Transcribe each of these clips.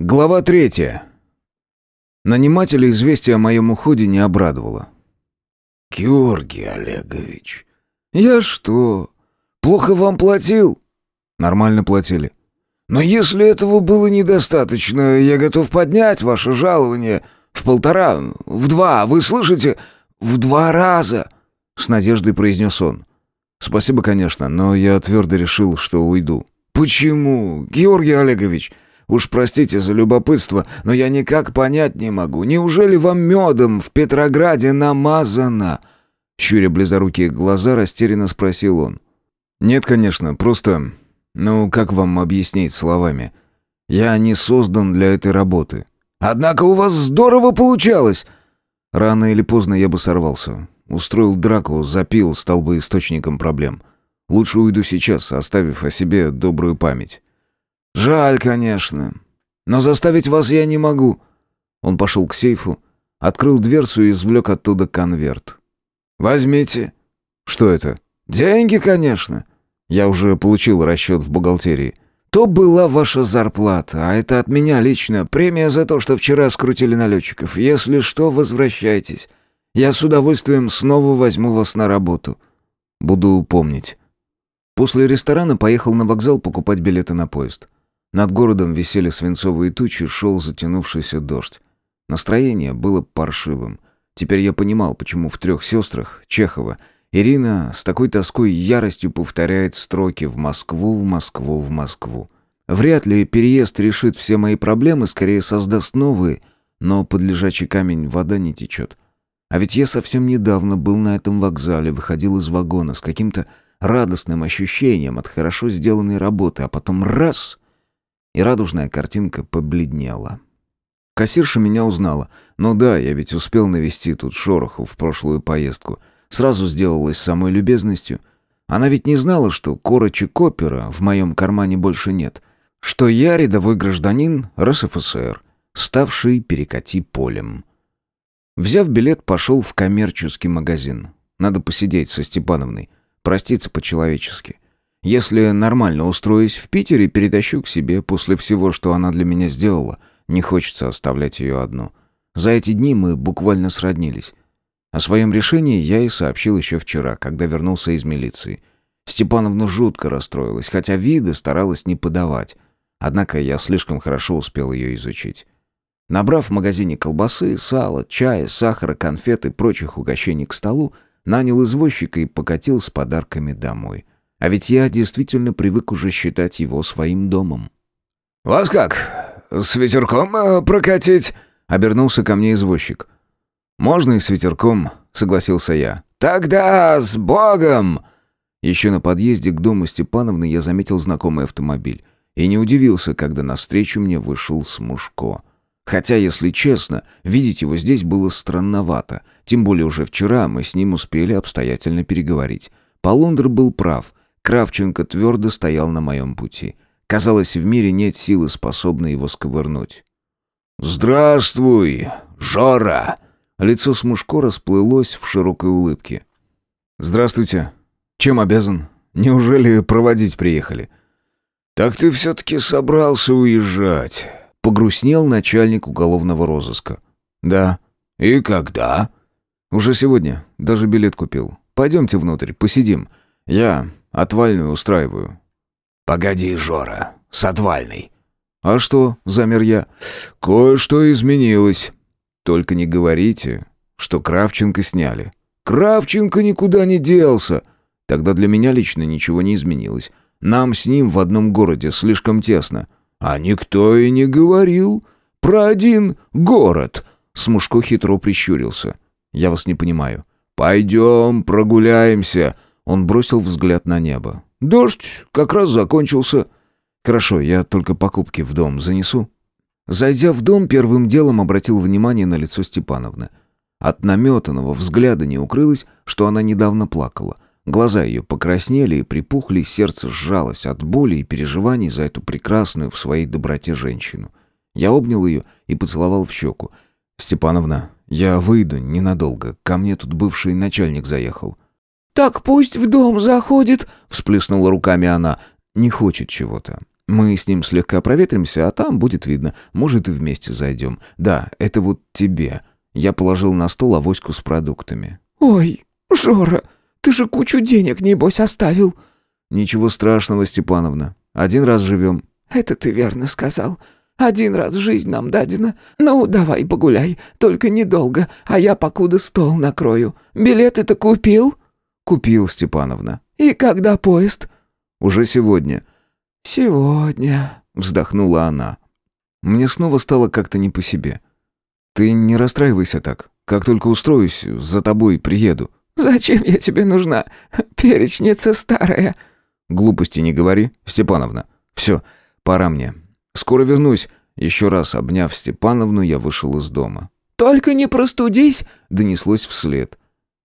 Глава третья. Нанимателя известие о моем уходе не обрадовало. «Георгий Олегович, «Я что, плохо вам платил?» «Нормально платили». «Но если этого было недостаточно, я готов поднять ваше жалование в полтора, в два, вы слышите? В два раза!» С надеждой произнес он. «Спасибо, конечно, но я твердо решил, что уйду». «Почему, Георгий Олегович?» Уж простите за любопытство, но я никак понять не могу. Неужели вам медом в Петрограде намазано?» Щуря близорукие глаза, растерянно спросил он. «Нет, конечно, просто... Ну, как вам объяснить словами? Я не создан для этой работы». «Однако у вас здорово получалось!» Рано или поздно я бы сорвался. Устроил драку, запил, стал бы источником проблем. Лучше уйду сейчас, оставив о себе добрую память. «Жаль, конечно. Но заставить вас я не могу». Он пошел к сейфу, открыл дверцу и извлек оттуда конверт. «Возьмите». «Что это?» «Деньги, конечно». «Я уже получил расчет в бухгалтерии». «То была ваша зарплата, а это от меня лично. Премия за то, что вчера скрутили налетчиков. Если что, возвращайтесь. Я с удовольствием снова возьму вас на работу». «Буду помнить». После ресторана поехал на вокзал покупать билеты на поезд. Над городом висели свинцовые тучи, шел затянувшийся дождь. Настроение было паршивым. Теперь я понимал, почему в «Трех сестрах» Чехова Ирина с такой тоской и яростью повторяет строки «В Москву, в Москву, в Москву». Вряд ли переезд решит все мои проблемы, скорее создаст новые, но под лежачий камень вода не течет. А ведь я совсем недавно был на этом вокзале, выходил из вагона с каким-то радостным ощущением от хорошо сделанной работы, а потом раз — и радужная картинка побледнела. Кассирша меня узнала. Ну да, я ведь успел навести тут шороху в прошлую поездку. Сразу сделалась самой любезностью. Она ведь не знала, что корочек опера в моем кармане больше нет. Что я рядовой гражданин РСФСР, ставший перекати полем. Взяв билет, пошел в коммерческий магазин. Надо посидеть со Степановной, проститься по-человечески. Если нормально устроюсь в Питере, перетащу к себе после всего, что она для меня сделала. Не хочется оставлять ее одну. За эти дни мы буквально сроднились. О своем решении я и сообщил еще вчера, когда вернулся из милиции. Степановна жутко расстроилась, хотя виды старалась не подавать. Однако я слишком хорошо успел ее изучить. Набрав в магазине колбасы, сала, чая, сахара, конфет и прочих угощений к столу, нанял извозчика и покатил с подарками домой. А ведь я действительно привык уже считать его своим домом. «Вас как? С ветерком э, прокатить?» — обернулся ко мне извозчик. «Можно и с ветерком», — согласился я. «Тогда с Богом!» Еще на подъезде к дому Степановны я заметил знакомый автомобиль. И не удивился, когда навстречу мне вышел Смушко. Хотя, если честно, видеть его здесь было странновато. Тем более уже вчера мы с ним успели обстоятельно переговорить. Полундр был прав. Кравченко твердо стоял на моем пути. Казалось, в мире нет силы, способной его сковырнуть. «Здравствуй, Жора!» Лицо Смушко расплылось в широкой улыбке. «Здравствуйте. Чем обязан? Неужели проводить приехали?» «Так ты все-таки собрался уезжать?» Погрустнел начальник уголовного розыска. «Да». «И когда?» «Уже сегодня. Даже билет купил. Пойдемте внутрь, посидим. Я Отвальную устраиваю». «Погоди, Жора, с отвальной». «А что?» — замер я. «Кое-что изменилось». «Только не говорите, что Кравченко сняли». «Кравченко никуда не делся». «Тогда для меня лично ничего не изменилось. Нам с ним в одном городе слишком тесно». «А никто и не говорил про один город». Смушко хитро прищурился. «Я вас не понимаю». «Пойдем прогуляемся», он бросил взгляд на небо. «Дождь как раз закончился». «Хорошо, я только покупки в дом занесу». Зайдя в дом, первым делом обратил внимание на лицо Степановны. От наметанного взгляда не укрылось, что она недавно плакала. Глаза ее покраснели и припухли, сердце сжалось от боли и переживаний за эту прекрасную в своей доброте женщину. Я обнял ее и поцеловал в щеку. «Степановна, я выйду ненадолго. Ко мне тут бывший начальник заехал». «Так пусть в дом заходит», — всплеснула руками она. «Не хочет чего-то. Мы с ним слегка проветримся, а там будет видно. Может, и вместе зайдем. Да, это вот тебе». Я положил на стол авоську с продуктами. «Ой, Жора, ты же кучу денег, небось, оставил». «Ничего страшного, Степановна. Один раз живем». «Это ты верно сказал. Один раз жизнь нам дадена. Ну, давай погуляй, только недолго, а я покуда стол накрою. Билеты-то купил?» «Купил, Степановна». «И когда поезд?» «Уже сегодня». «Сегодня», — вздохнула она. Мне снова стало как-то не по себе. «Ты не расстраивайся так. Как только устроюсь, за тобой приеду». «Зачем я тебе нужна? Перечница старая». «Глупости не говори, Степановна. Все, пора мне. Скоро вернусь». Еще раз обняв Степановну, я вышел из дома. «Только не простудись!» — донеслось вслед.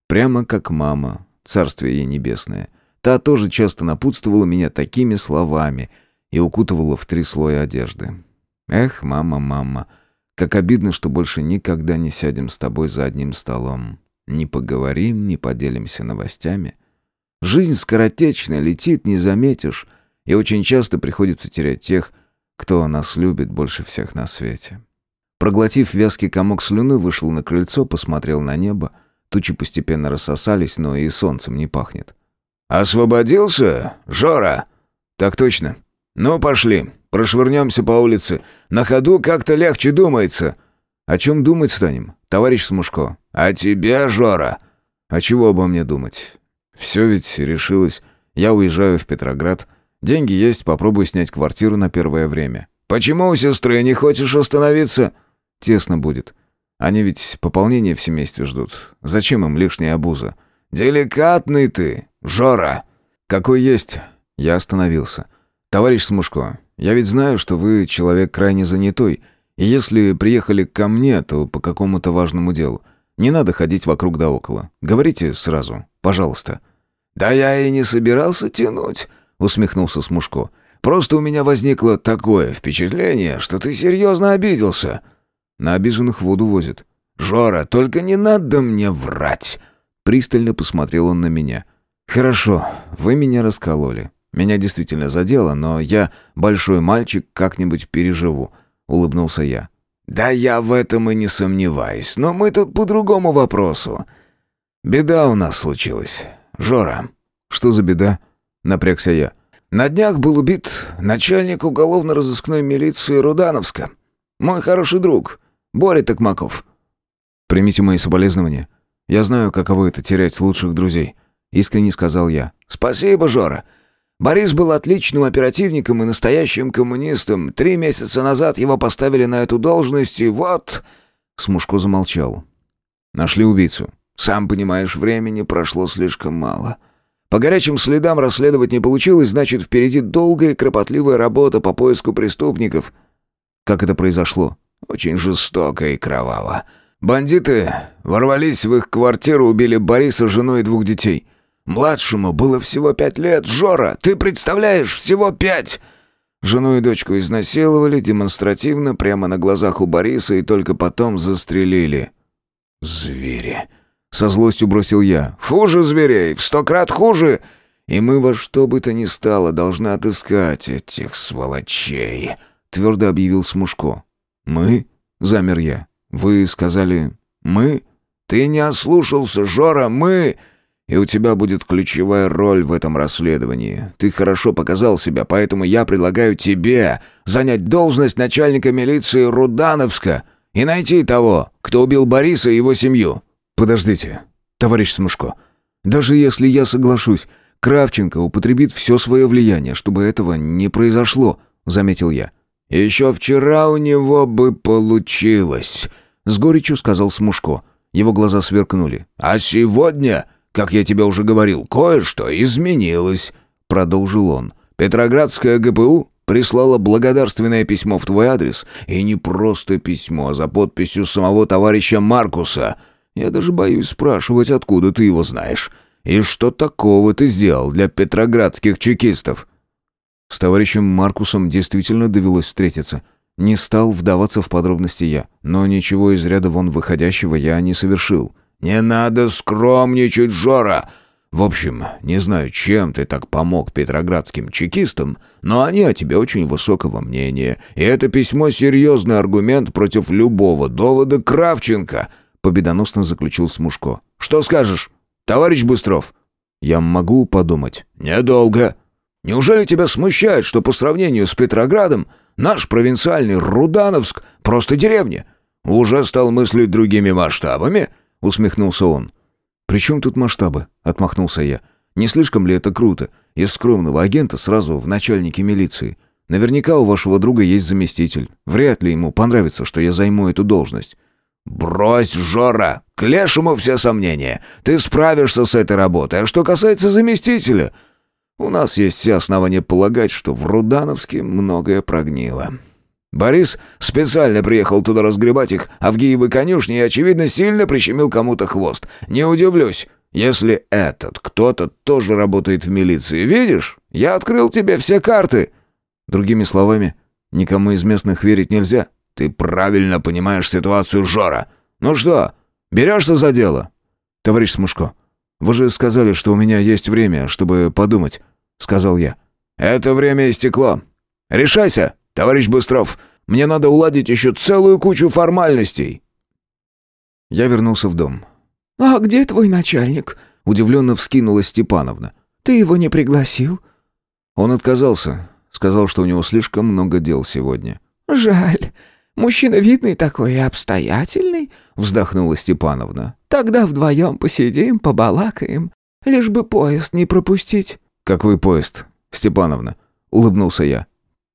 Прямо как мама, царствие ей небесное. Та тоже часто напутствовала меня такими словами и укутывала в три слоя одежды. «Эх, мама, мама, как обидно, что больше никогда не сядем с тобой за одним столом. Не поговорим, не поделимся новостями. Жизнь скоротечна, летит, не заметишь, и очень часто приходится терять тех, кто нас любит больше всех на свете. Проглотив вязкий комок слюны, вышел на крыльцо, посмотрел на небо. Тучи постепенно рассосались, но и солнцем не пахнет. «Освободился, Жора?» «Так точно. Ну, пошли, прошвырнемся по улице. На ходу как-то легче думается». «О чем думать станем, товарищ Смушко?» «О тебе, Жора». «А чего обо мне думать? Все ведь решилось. Я уезжаю в Петроград. Деньги есть, попробую снять квартиру на первое время. Почему у сестры не хочешь остановиться? Тесно будет. Они ведь пополнение в семействе ждут. Зачем им лишняя обуза? Деликатный ты, Жора. Какой есть. Я остановился. Товарищ Смушко, я ведь знаю, что вы человек крайне занятой. И если приехали ко мне, то по какому-то важному делу. Не надо ходить вокруг да около. Говорите сразу, пожалуйста. Да я и не собирался тянуть усмехнулся Смушко. Просто у меня возникло такое впечатление, что ты серьезно обиделся. На обиженных воду возят. Жора, только не надо мне врать. Пристально посмотрел он на меня. Хорошо, вы меня раскололи. Меня действительно задело, но я большой мальчик, как-нибудь переживу, улыбнулся я. Да я в этом и не сомневаюсь, но мы тут по другому вопросу. Беда у нас случилась. Жора. Что за беда? Напрягся я. На днях был убит начальник уголовно-розыскной милиции Рудановска. Мой хороший друг, Боря Токмаков. Примите мои соболезнования. Я знаю, каково это терять лучших друзей, искренне сказал я. Спасибо, Жора. Борис был отличным оперативником и настоящим коммунистом. Три месяца назад его поставили на эту должность, и вот...» Смушко замолчал. «Нашли убийцу». «Сам понимаешь, времени прошло слишком мало. По горячим следам расследовать не получилось, значит, впереди долгая и кропотливая работа по поиску преступников. Как это произошло? Очень жестоко и кроваво. Бандиты ворвались в их квартиру, убили Бориса, жену и двух детей. Младшему было всего пять лет. Жора, ты представляешь, всего пять! Жену и дочку изнасиловали демонстративно прямо на глазах у Бориса и только потом застрелили. Звери. Со злостью бросил я. «Хуже зверей, в сто крат хуже!» «И мы во что бы то ни стало должны отыскать этих сволочей», — твердо объявил Смушко. «Мы?» — замер я. «Вы сказали «мы»?» «Ты не ослушался, Жора, мы!» «И у тебя будет ключевая роль в этом расследовании. Ты хорошо показал себя, поэтому я предлагаю тебе занять должность начальника милиции Рудановска и найти того, кто убил Бориса и его семью». «Подождите, товарищ Смушко. Даже если я соглашусь, Кравченко употребит все свое влияние, чтобы этого не произошло», — заметил я. «Еще вчера у него бы получилось», — с горечью сказал Смушко. Его глаза сверкнули. «А сегодня, как я тебе уже говорил, кое-что изменилось», — продолжил он. «Петроградская ГПУ прислала благодарственное письмо в твой адрес, и не просто письмо, а за подписью самого товарища Маркуса». Я даже боюсь спрашивать, откуда ты его знаешь. И что такого ты сделал для петроградских чекистов?» С товарищем Маркусом действительно довелось встретиться. Не стал вдаваться в подробности я, но ничего из ряда вон выходящего я не совершил. «Не надо скромничать, Жора! В общем, не знаю, чем ты так помог петроградским чекистам, но они о тебе очень высокого мнения, и это письмо серьезный аргумент против любого довода Кравченко», — победоносно заключил Смушко. «Что скажешь, товарищ Быстров?» «Я могу подумать». «Недолго. Неужели тебя смущает, что по сравнению с Петроградом наш провинциальный Рудановск просто деревня? Уже стал мыслить другими масштабами?» — усмехнулся он. «При чем тут масштабы?» — отмахнулся я. «Не слишком ли это круто? Из скромного агента сразу в начальнике милиции. Наверняка у вашего друга есть заместитель. Вряд ли ему понравится, что я займу эту должность». «Брось, Жора! К лешему все сомнения. Ты справишься с этой работой. А что касается заместителя, у нас есть все основания полагать, что в Рудановске многое прогнило». Борис специально приехал туда разгребать их, а в конюшне и, очевидно, сильно прищемил кому-то хвост. Не удивлюсь, если этот кто-то тоже работает в милиции. Видишь, я открыл тебе все карты. Другими словами, никому из местных верить нельзя. Ты правильно понимаешь ситуацию, Жора. Ну что, берешься за дело? Товарищ Смушко, вы же сказали, что у меня есть время, чтобы подумать, сказал я. Это время истекло. Решайся. «Товарищ Быстров, мне надо уладить еще целую кучу формальностей». Я вернулся в дом. «А где твой начальник?» — удивленно вскинула Степановна. «Ты его не пригласил?» Он отказался. Сказал, что у него слишком много дел сегодня. «Жаль. Мужчина видный такой и обстоятельный», — вздохнула Степановна. «Тогда вдвоем посидим, побалакаем. Лишь бы поезд не пропустить». «Какой поезд, Степановна?» — улыбнулся я.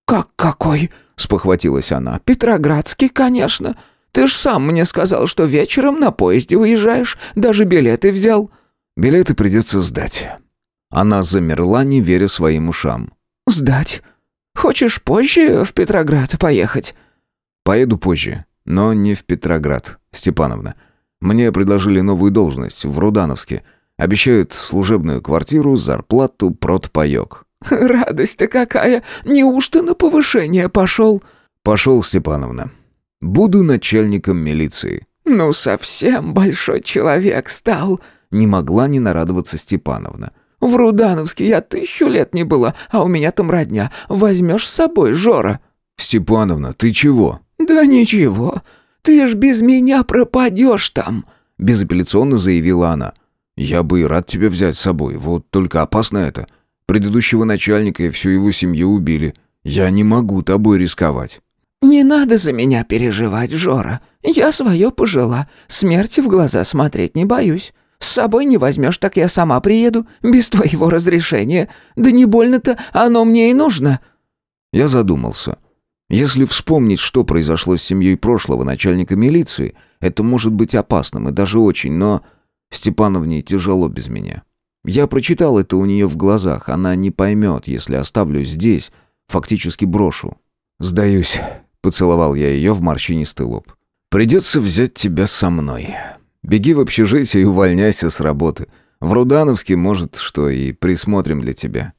«Как какой?» — спохватилась она. «Петроградский, конечно. Ты ж сам мне сказал, что вечером на поезде уезжаешь. Даже билеты взял». «Билеты придется сдать». Она замерла, не веря своим ушам. «Сдать? Хочешь позже в Петроград поехать?» «Поеду позже, но не в Петроград, Степановна. Мне предложили новую должность в Рудановске. Обещают служебную квартиру, зарплату, протпоек. «Радость-то какая! Неужто на повышение пошел?» «Пошел, Степановна. Буду начальником милиции». «Ну, совсем большой человек стал!» Не могла не нарадоваться Степановна. «В Рудановске я тысячу лет не была, а у меня там родня. Возьмешь с собой, Жора?» «Степановна, ты чего?» «Да ничего. Ты ж без меня пропадешь там!» Безапелляционно заявила она. «Я бы и рад тебя взять с собой, вот только опасно это. Предыдущего начальника и всю его семью убили. Я не могу тобой рисковать». «Не надо за меня переживать, Жора. Я свое пожила. Смерти в глаза смотреть не боюсь. С собой не возьмешь, так я сама приеду, без твоего разрешения. Да не больно-то оно мне и нужно». Я задумался. Если вспомнить, что произошло с семьей прошлого начальника милиции, это может быть опасным и даже очень, но Степановне тяжело без меня. Я прочитал это у нее в глазах. Она не поймет, если оставлю здесь, фактически брошу. «Сдаюсь», — поцеловал я ее в морщинистый лоб. «Придется взять тебя со мной. Беги в общежитие и увольняйся с работы. В Рудановске, может, что и присмотрим для тебя.